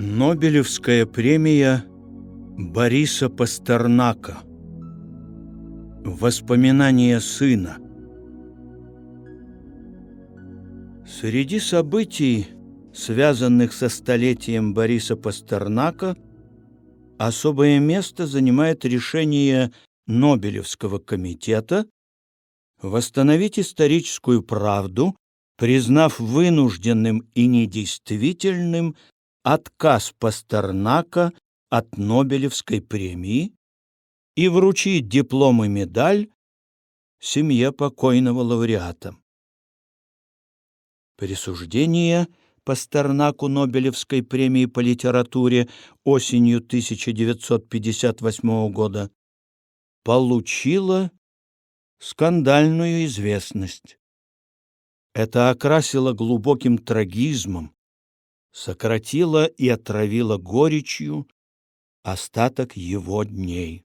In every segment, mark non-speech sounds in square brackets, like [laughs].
Нобелевская премия Бориса Пастернака. Воспоминания сына. Среди событий, связанных со столетием Бориса Пастернака, особое место занимает решение Нобелевского комитета восстановить историческую правду, признав вынужденным и недействительным отказ Пастернака от Нобелевской премии и вручить диплом и медаль семье покойного лауреата. Присуждение Пастернаку Нобелевской премии по литературе осенью 1958 года получило скандальную известность. Это окрасило глубоким трагизмом сократила и отравила горечью остаток его дней.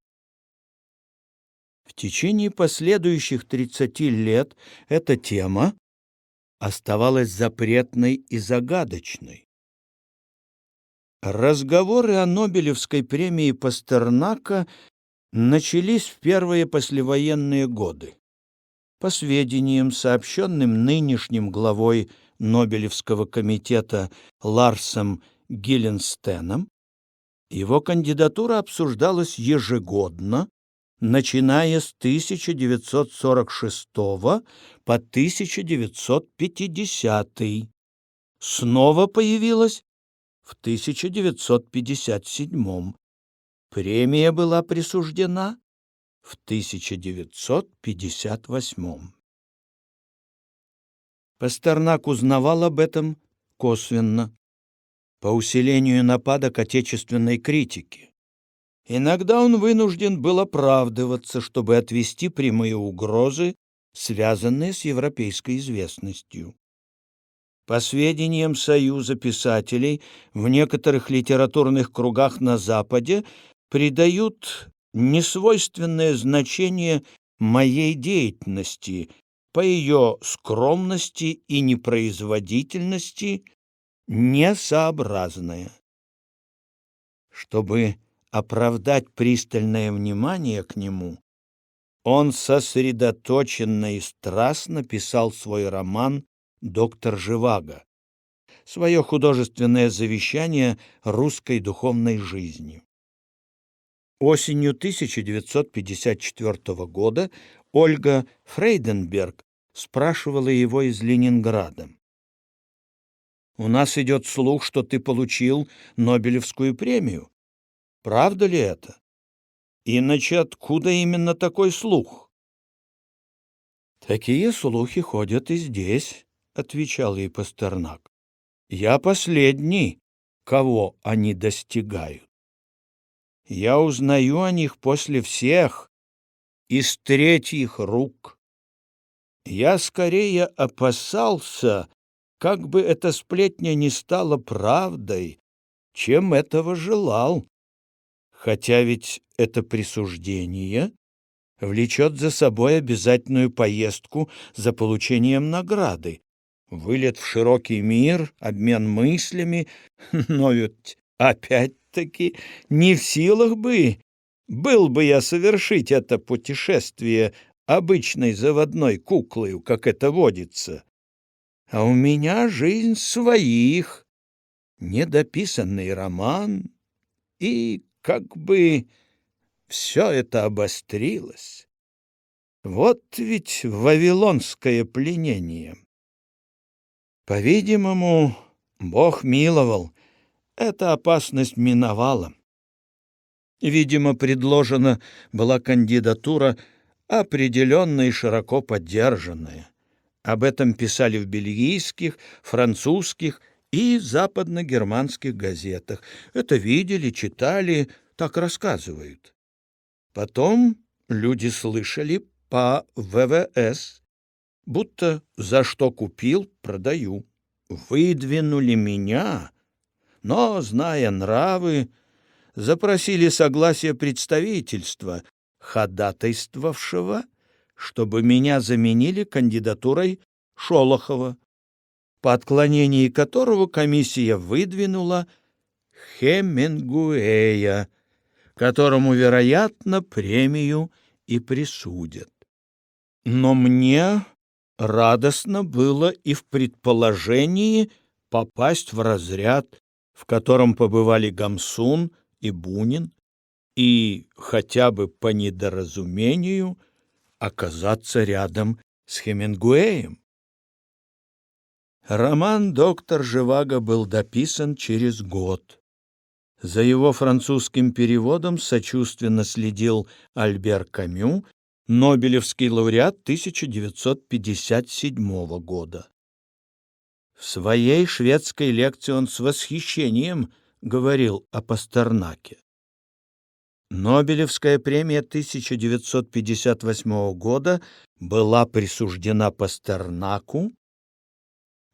В течение последующих 30 лет эта тема оставалась запретной и загадочной. Разговоры о Нобелевской премии Пастернака начались в первые послевоенные годы. По сведениям, сообщенным нынешним главой Нобелевского комитета Ларсом Гилленстеном, его кандидатура обсуждалась ежегодно, начиная с 1946 по 1950. Снова появилась в 1957. Премия была присуждена в 1958. Пастернак узнавал об этом косвенно, по усилению нападок отечественной критики. Иногда он вынужден был оправдываться, чтобы отвести прямые угрозы, связанные с европейской известностью. По сведениям Союза писателей, в некоторых литературных кругах на Западе придают несвойственное значение моей деятельности, по ее скромности и непроизводительности несообразная. Чтобы оправдать пристальное внимание к нему, он сосредоточенно и страстно писал свой роман «Доктор Живаго», свое художественное завещание русской духовной жизни. Осенью 1954 года Ольга Фрейденберг спрашивала его из Ленинграда. «У нас идет слух, что ты получил Нобелевскую премию. Правда ли это? Иначе откуда именно такой слух?» «Такие слухи ходят и здесь», — отвечал ей Пастернак. «Я последний, кого они достигают. Я узнаю о них после всех, из третьих рук. Я скорее опасался, как бы эта сплетня не стала правдой, чем этого желал. Хотя ведь это присуждение влечет за собой обязательную поездку за получением награды, вылет в широкий мир, обмен мыслями, [laughs] но ведь опять-таки не в силах бы был бы я совершить это путешествие обычной заводной куклою, как это водится. А у меня жизнь своих, недописанный роман, и как бы все это обострилось. Вот ведь вавилонское пленение. По-видимому, Бог миловал, эта опасность миновала. Видимо, предложена была кандидатура определенная и широко поддержанная. Об этом писали в бельгийских, французских и западно-германских газетах. Это видели, читали, так рассказывают. Потом люди слышали по ВВС, будто за что купил, продаю. Выдвинули меня, но, зная нравы, запросили согласие представительства, ходатайствовавшего, чтобы меня заменили кандидатурой Шолохова, по отклонении которого комиссия выдвинула Хемингуэя, которому, вероятно, премию и присудят. Но мне радостно было и в предположении попасть в разряд, в котором побывали Гамсун и Бунин, и хотя бы по недоразумению оказаться рядом с Хемингуэем. Роман «Доктор Живаго» был дописан через год. За его французским переводом сочувственно следил Альбер Камю, Нобелевский лауреат 1957 года. В своей шведской лекции он с восхищением говорил о Пастернаке. Нобелевская премия 1958 года была присуждена Пастернаку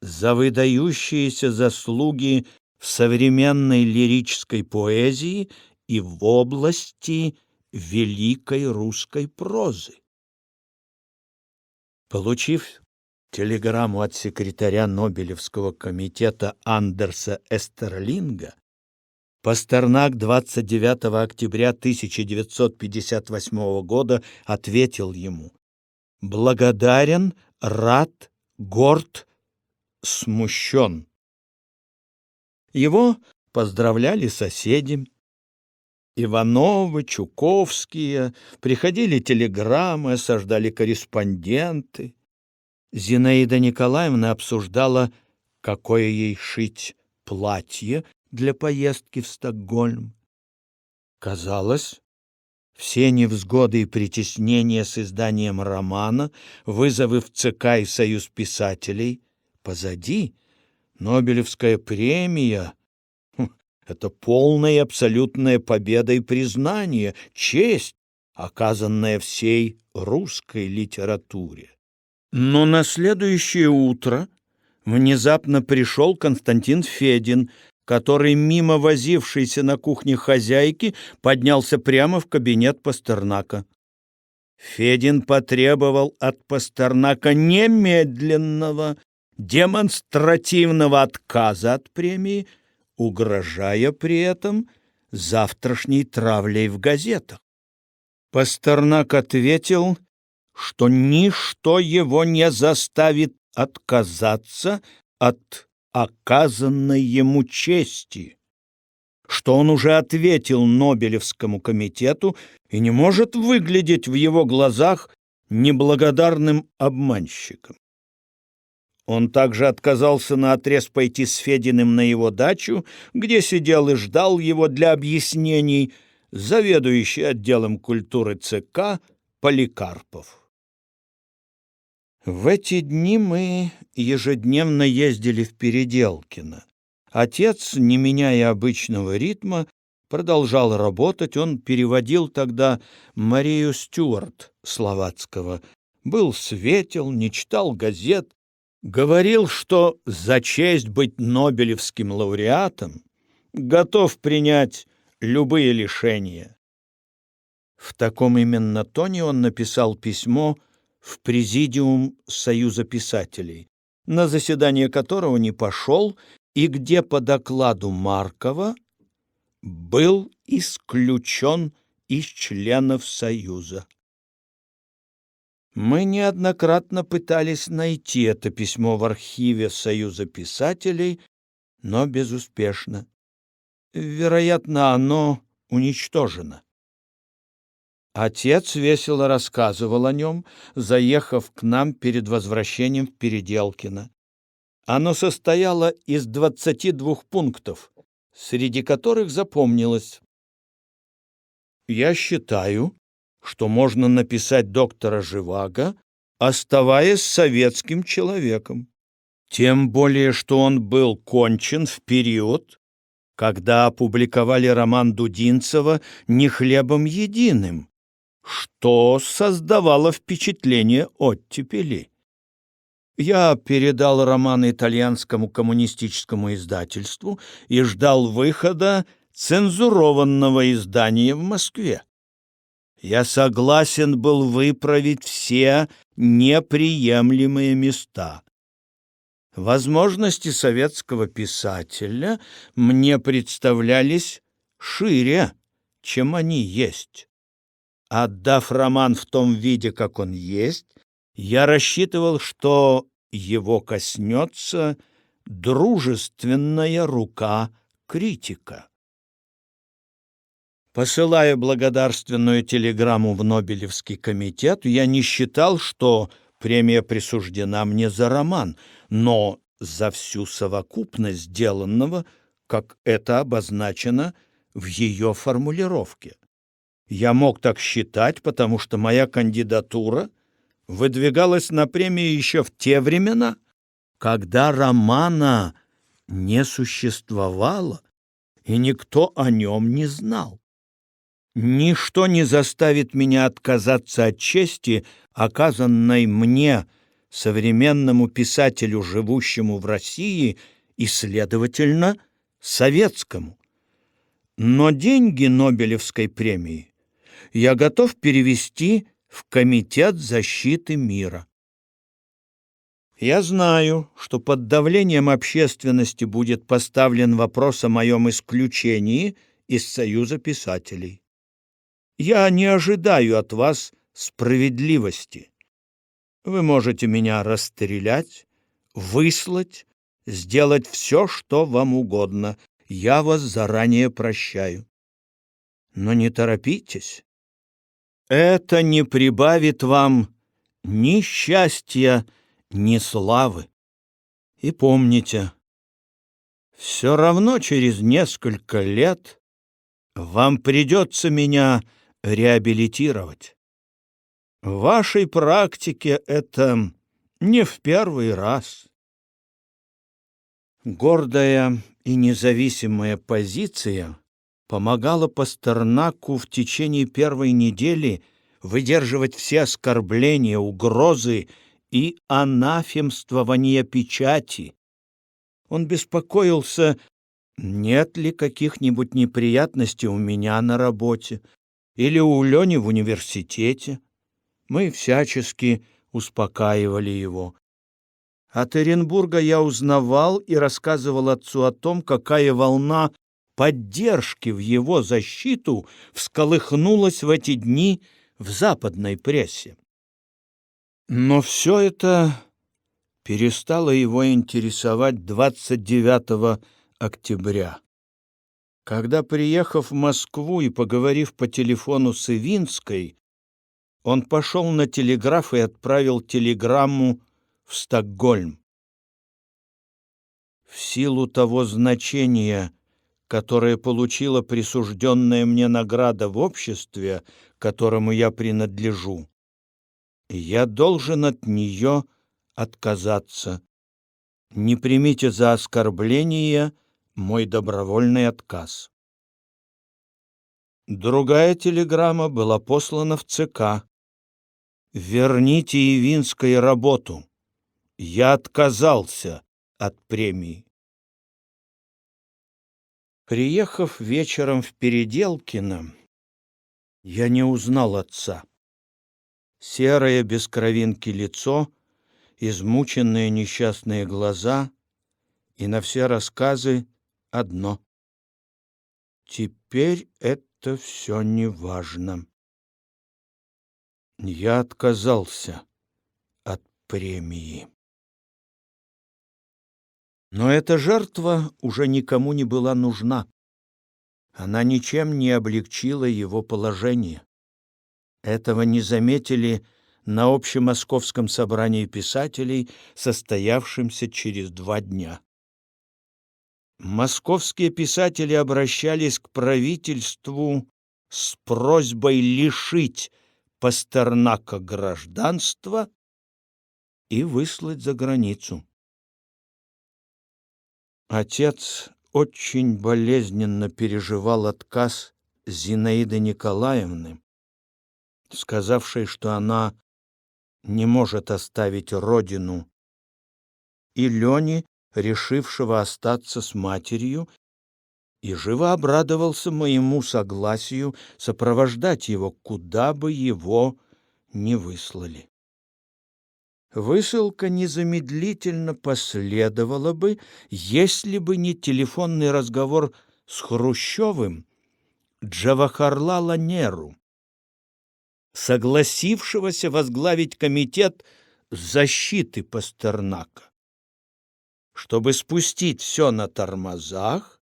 за выдающиеся заслуги в современной лирической поэзии и в области великой русской прозы. Получив телеграмму от секретаря Нобелевского комитета Андерса Эстерлинга, Пастернак 29 октября 1958 года ответил ему «Благодарен, рад, горд, смущен». Его поздравляли соседи. Ивановы, Чуковские, приходили телеграммы, осаждали корреспонденты. Зинаида Николаевна обсуждала, какое ей шить платье для поездки в Стокгольм. Казалось, все невзгоды и притеснения с изданием романа, вызовы в ЦК и Союз писателей позади. Нобелевская премия хм, — это полная и абсолютная победа и признание, честь, оказанная всей русской литературе. Но на следующее утро внезапно пришел Константин Федин, который, мимо возившейся на кухне хозяйки, поднялся прямо в кабинет Пастернака. Федин потребовал от Пастернака немедленного, демонстративного отказа от премии, угрожая при этом завтрашней травлей в газетах. Пастернак ответил, что ничто его не заставит отказаться от оказанной ему чести, что он уже ответил Нобелевскому комитету и не может выглядеть в его глазах неблагодарным обманщиком. Он также отказался на отрез пойти с Фединым на его дачу, где сидел и ждал его для объяснений заведующий отделом культуры ЦК Поликарпов. В эти дни мы ежедневно ездили в Переделкино. Отец, не меняя обычного ритма, продолжал работать. Он переводил тогда Марию Стюарт Словацкого. Был светел, не читал газет. Говорил, что за честь быть Нобелевским лауреатом готов принять любые лишения. В таком именно тоне он написал письмо в президиум Союза писателей, на заседание которого не пошел и где по докладу Маркова был исключен из членов Союза. Мы неоднократно пытались найти это письмо в архиве Союза писателей, но безуспешно. Вероятно, оно уничтожено. Отец весело рассказывал о нем, заехав к нам перед возвращением в Переделкино. Оно состояло из двадцати двух пунктов, среди которых запомнилось. Я считаю, что можно написать доктора Живаго, оставаясь советским человеком. Тем более, что он был кончен в период, когда опубликовали роман Дудинцева «Не хлебом единым», что создавало впечатление оттепели. Я передал роман итальянскому коммунистическому издательству и ждал выхода цензурованного издания в Москве. Я согласен был выправить все неприемлемые места. Возможности советского писателя мне представлялись шире, чем они есть. Отдав роман в том виде, как он есть, я рассчитывал, что его коснется дружественная рука критика. Посылая благодарственную телеграмму в Нобелевский комитет, я не считал, что премия присуждена мне за роман, но за всю совокупность сделанного, как это обозначено в ее формулировке. Я мог так считать, потому что моя кандидатура выдвигалась на премию еще в те времена, когда романа не существовало, и никто о нем не знал. Ничто не заставит меня отказаться от чести, оказанной мне, современному писателю, живущему в России, и, следовательно, советскому. Но деньги Нобелевской премии я готов перевести в Комитет защиты мира. Я знаю, что под давлением общественности будет поставлен вопрос о моем исключении из Союза писателей. Я не ожидаю от вас справедливости. Вы можете меня расстрелять, выслать, сделать все, что вам угодно. Я вас заранее прощаю. Но не торопитесь. Это не прибавит вам ни счастья, ни славы. И помните, все равно через несколько лет вам придется меня реабилитировать. В вашей практике это не в первый раз. Гордая и независимая позиция помогала Пастернаку в течение первой недели выдерживать все оскорбления, угрозы и анафемствование печати. Он беспокоился, нет ли каких-нибудь неприятностей у меня на работе, или у Лени в университете. Мы всячески успокаивали его. От Оренбурга я узнавал и рассказывал отцу о том, какая волна поддержки в его защиту всколыхнулась в эти дни в западной прессе. Но все это перестало его интересовать 29 октября. Когда, приехав в Москву и поговорив по телефону с Ивинской, он пошел на телеграф и отправил телеграмму в Стокгольм. В силу того значения, которое получила присужденная мне награда в обществе, которому я принадлежу, я должен от нее отказаться. Не примите за оскорбление — мой добровольный отказ. Другая телеграмма была послана в ЦК. «Верните Явинской работу. Я отказался от премии». Приехав вечером в Переделкино, я не узнал отца. Серое без кровинки лицо, измученные несчастные глаза и на все рассказы одно. Теперь это все не важно. Я отказался от премии. Но эта жертва уже никому не была нужна. Она ничем не облегчила его положение. Этого не заметили на общемосковском собрании писателей, состоявшемся через два дня. Московские писатели обращались к правительству с просьбой лишить Пастернака гражданства и выслать за границу. Отец очень болезненно переживал отказ Зинаиды Николаевны, сказавшей, что она не может оставить родину, и Лени, решившего остаться с матерью, и живо обрадовался моему согласию сопровождать его, куда бы его ни выслали. Высылка незамедлительно последовала бы, если бы не телефонный разговор с Хрущевым Джавахарлала Неру, согласившегося возглавить комитет защиты Пастернака. Чтобы спустить все на тормозах,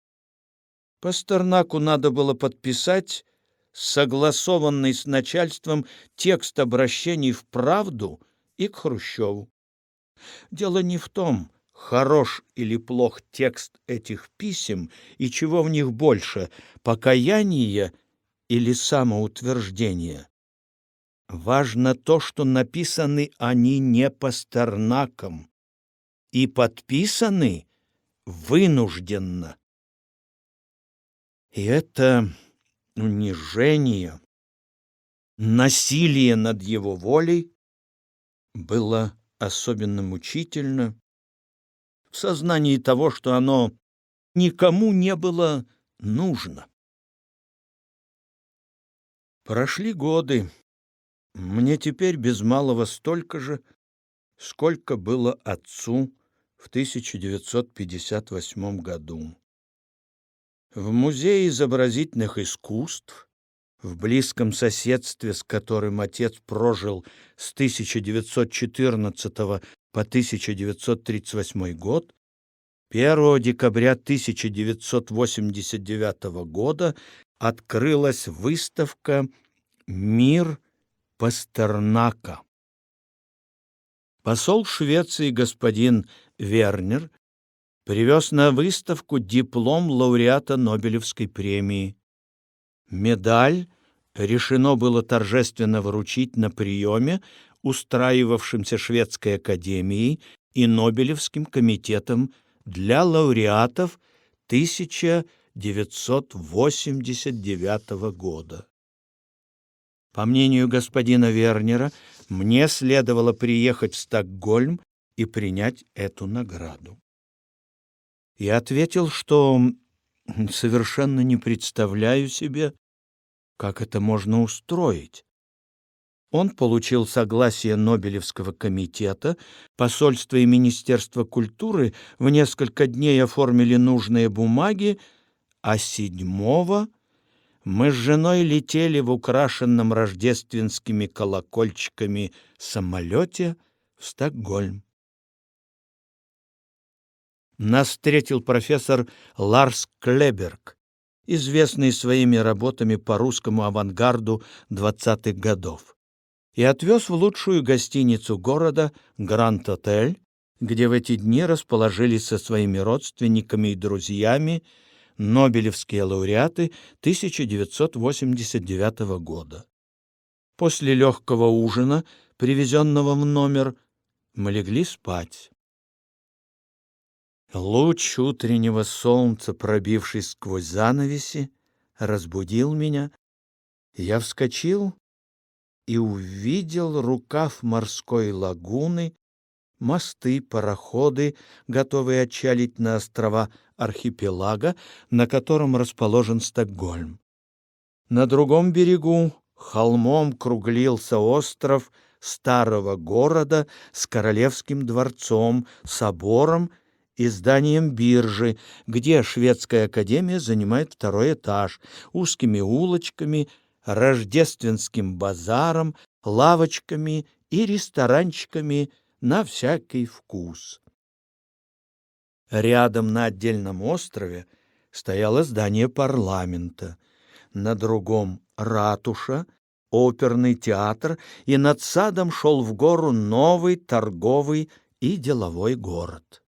Пастернаку надо было подписать согласованный с начальством текст обращений в правду и к Хрущеву. Дело не в том, хорош или плох текст этих писем и чего в них больше — покаяние или самоутверждение. Важно то, что написаны они не Пастернаком и подписаны вынужденно. И это унижение, насилие над его волей было особенно мучительно в сознании того, что оно никому не было нужно. Прошли годы. Мне теперь без малого столько же, сколько было отцу в 1958 году. В Музее изобразительных искусств, в близком соседстве с которым отец прожил с 1914 по 1938 год, 1 декабря 1989 года открылась выставка «Мир Пастернака». Посол Швеции господин Вернер привез на выставку диплом лауреата Нобелевской премии. Медаль решено было торжественно вручить на приеме, устраивавшимся Шведской академией и Нобелевским комитетом для лауреатов 1989 года. По мнению господина Вернера, мне следовало приехать в Стокгольм и принять эту награду. Я ответил, что совершенно не представляю себе, как это можно устроить. Он получил согласие Нобелевского комитета, посольство и Министерство культуры в несколько дней оформили нужные бумаги, а седьмого мы с женой летели в украшенном рождественскими колокольчиками самолете в Стокгольм. Нас встретил профессор Ларс Клеберг, известный своими работами по русскому авангарду 20-х годов, и отвез в лучшую гостиницу города Гранд-Отель, где в эти дни расположились со своими родственниками и друзьями Нобелевские лауреаты 1989 года. После легкого ужина, привезенного в номер, мы легли спать. Луч утреннего солнца, пробившись сквозь занавеси, разбудил меня. Я вскочил и увидел рукав морской лагуны, мосты, пароходы, готовые отчалить на острова архипелага, на котором расположен Стокгольм. На другом берегу холмом круглился остров старого города с королевским дворцом, собором и зданием биржи, где шведская академия занимает второй этаж, узкими улочками, рождественским базаром, лавочками и ресторанчиками на всякий вкус. Рядом на отдельном острове стояло здание парламента, на другом — ратуша, оперный театр, и над садом шел в гору новый торговый и деловой город.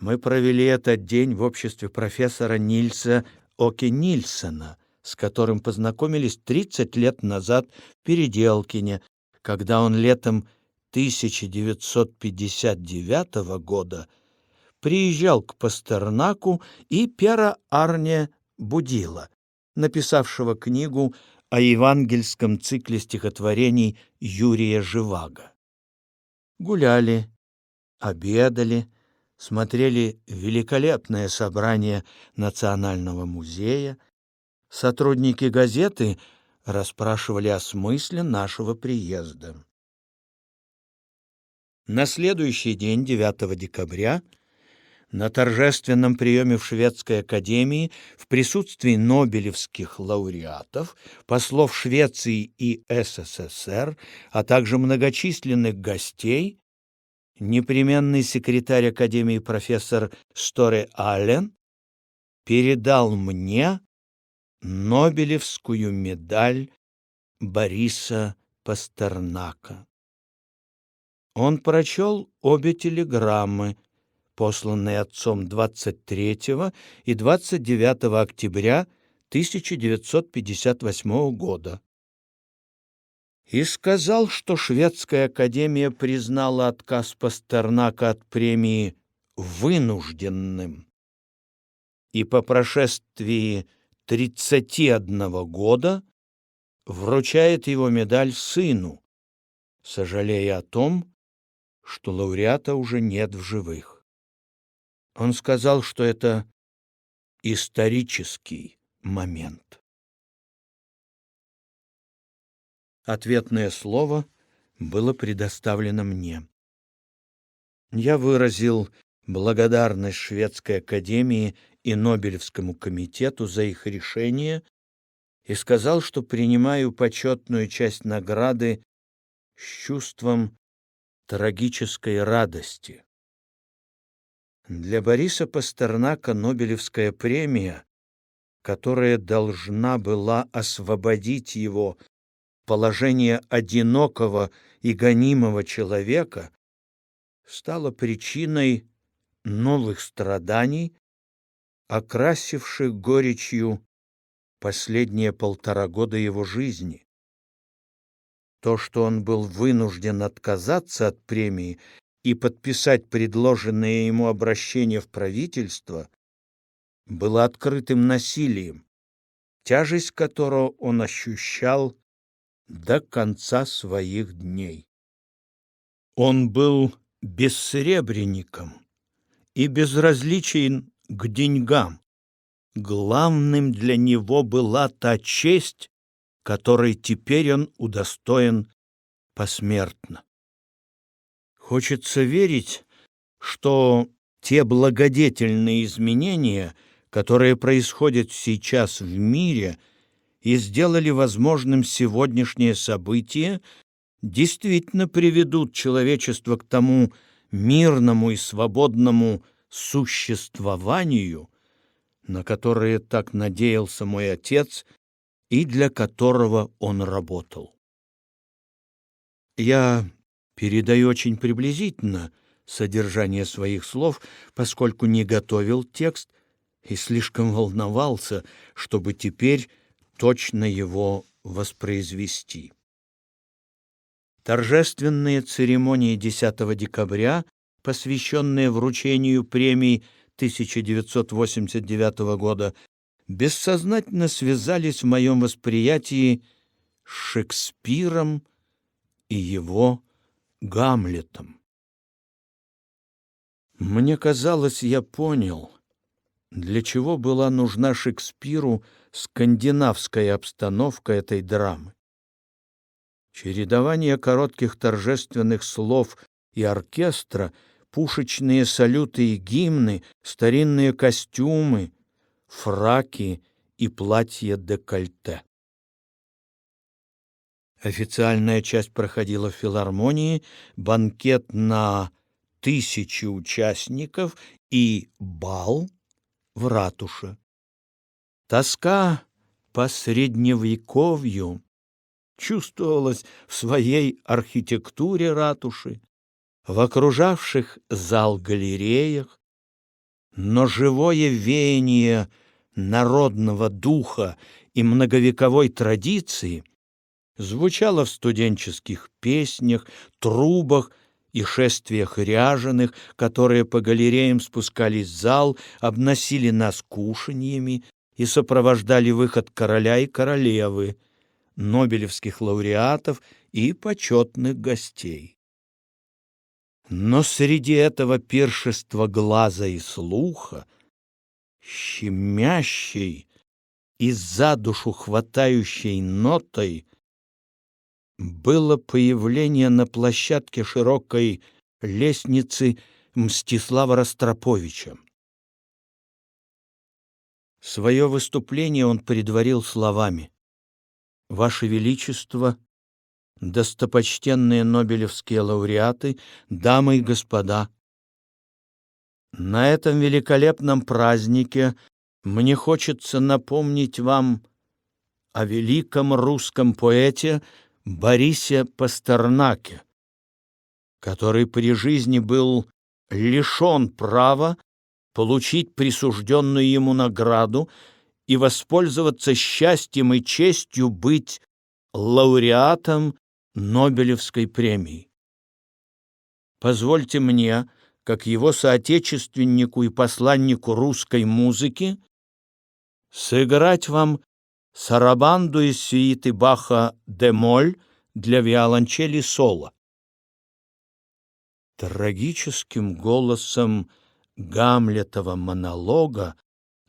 Мы провели этот день в обществе профессора Нильса Оке Нильсона, с которым познакомились 30 лет назад в Переделкине, когда он летом 1959 года приезжал к Пастернаку и Пера Арне Будила, написавшего книгу о евангельском цикле стихотворений Юрия Живаго. Гуляли, обедали, смотрели великолепное собрание Национального музея. Сотрудники газеты расспрашивали о смысле нашего приезда. На следующий день, 9 декабря, на торжественном приеме в Шведской академии в присутствии нобелевских лауреатов, послов Швеции и СССР, а также многочисленных гостей, непременный секретарь Академии профессор Сторе Аллен передал мне Нобелевскую медаль Бориса Пастернака. Он прочел обе телеграммы, посланные отцом 23 и 29 октября 1958 года, и сказал, что Шведская академия признала отказ Пастернака от премии вынужденным, и по прошествии 31 года вручает его медаль сыну, сожалея о том, что лауреата уже нет в живых. Он сказал, что это исторический момент. Ответное слово было предоставлено мне. Я выразил благодарность Шведской академии и Нобелевскому комитету за их решение и сказал, что принимаю почетную часть награды с чувством трагической радости. Для Бориса Пастернака Нобелевская премия, которая должна была освободить его положение одинокого и гонимого человека, стала причиной новых страданий, окрасивших горечью последние полтора года его жизни. То, что он был вынужден отказаться от премии и подписать предложенное ему обращение в правительство, было открытым насилием, тяжесть которого он ощущал до конца своих дней. Он был бессребренником и безразличен к деньгам. Главным для него была та честь, которой теперь он удостоен посмертно. Хочется верить, что те благодетельные изменения, которые происходят сейчас в мире и сделали возможным сегодняшнее событие, действительно приведут человечество к тому мирному и свободному существованию, на которое так надеялся мой отец и для которого он работал. Я передаю очень приблизительно содержание своих слов, поскольку не готовил текст и слишком волновался, чтобы теперь точно его воспроизвести. Торжественные церемонии 10 декабря, посвященные вручению премий 1989 года, бессознательно связались в моем восприятии с Шекспиром и его Гамлетом. Мне казалось, я понял, для чего была нужна Шекспиру скандинавская обстановка этой драмы. Чередование коротких торжественных слов и оркестра, пушечные салюты и гимны, старинные костюмы, фраки и платья декольте. Официальная часть проходила в филармонии, банкет на тысячи участников и бал в ратуше. Тоска по средневековью чувствовалась в своей архитектуре ратуши, в окружавших зал галереях, но живое веяние народного духа и многовековой традиции звучало в студенческих песнях, трубах и шествиях ряженых, которые по галереям спускались в зал, обносили нас кушаньями и сопровождали выход короля и королевы, нобелевских лауреатов и почетных гостей. Но среди этого пиршества глаза и слуха, щемящей и за душу хватающей нотой, было появление на площадке широкой лестницы Мстислава Ростроповича. Свое выступление он предварил словами. «Ваше Величество, достопочтенные нобелевские лауреаты, дамы и господа, на этом великолепном празднике мне хочется напомнить вам о великом русском поэте Борисе Пастернаке, который при жизни был лишен права получить присужденную ему награду и воспользоваться счастьем и честью быть лауреатом Нобелевской премии. Позвольте мне, как его соотечественнику и посланнику русской музыки, сыграть вам сарабанду из сюиты Баха «Демоль» для виолончели соло. Трагическим голосом Гамлетова монолога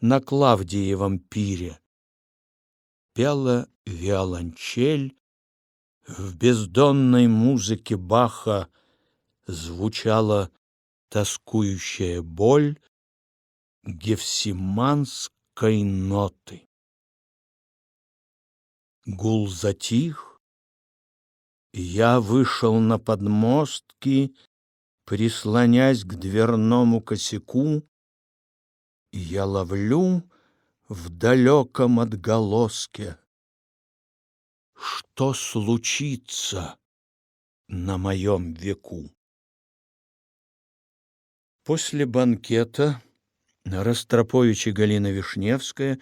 на Клавдиевом пире пела виолончель в бездонной музыке Баха звучала тоскующая боль гефсиманской ноты. Гул затих, я вышел на подмостки, прислонясь к дверному косяку, я ловлю в далеком отголоске. Что случится на моем веку? После банкета Ростропович и Галина Вишневская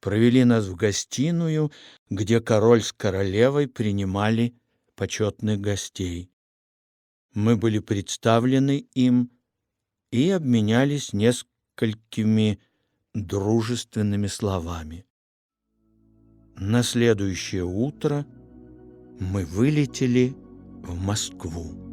провели нас в гостиную, где король с королевой принимали почетных гостей. Мы были представлены им и обменялись несколькими дружественными словами. На следующее утро мы вылетели в Москву.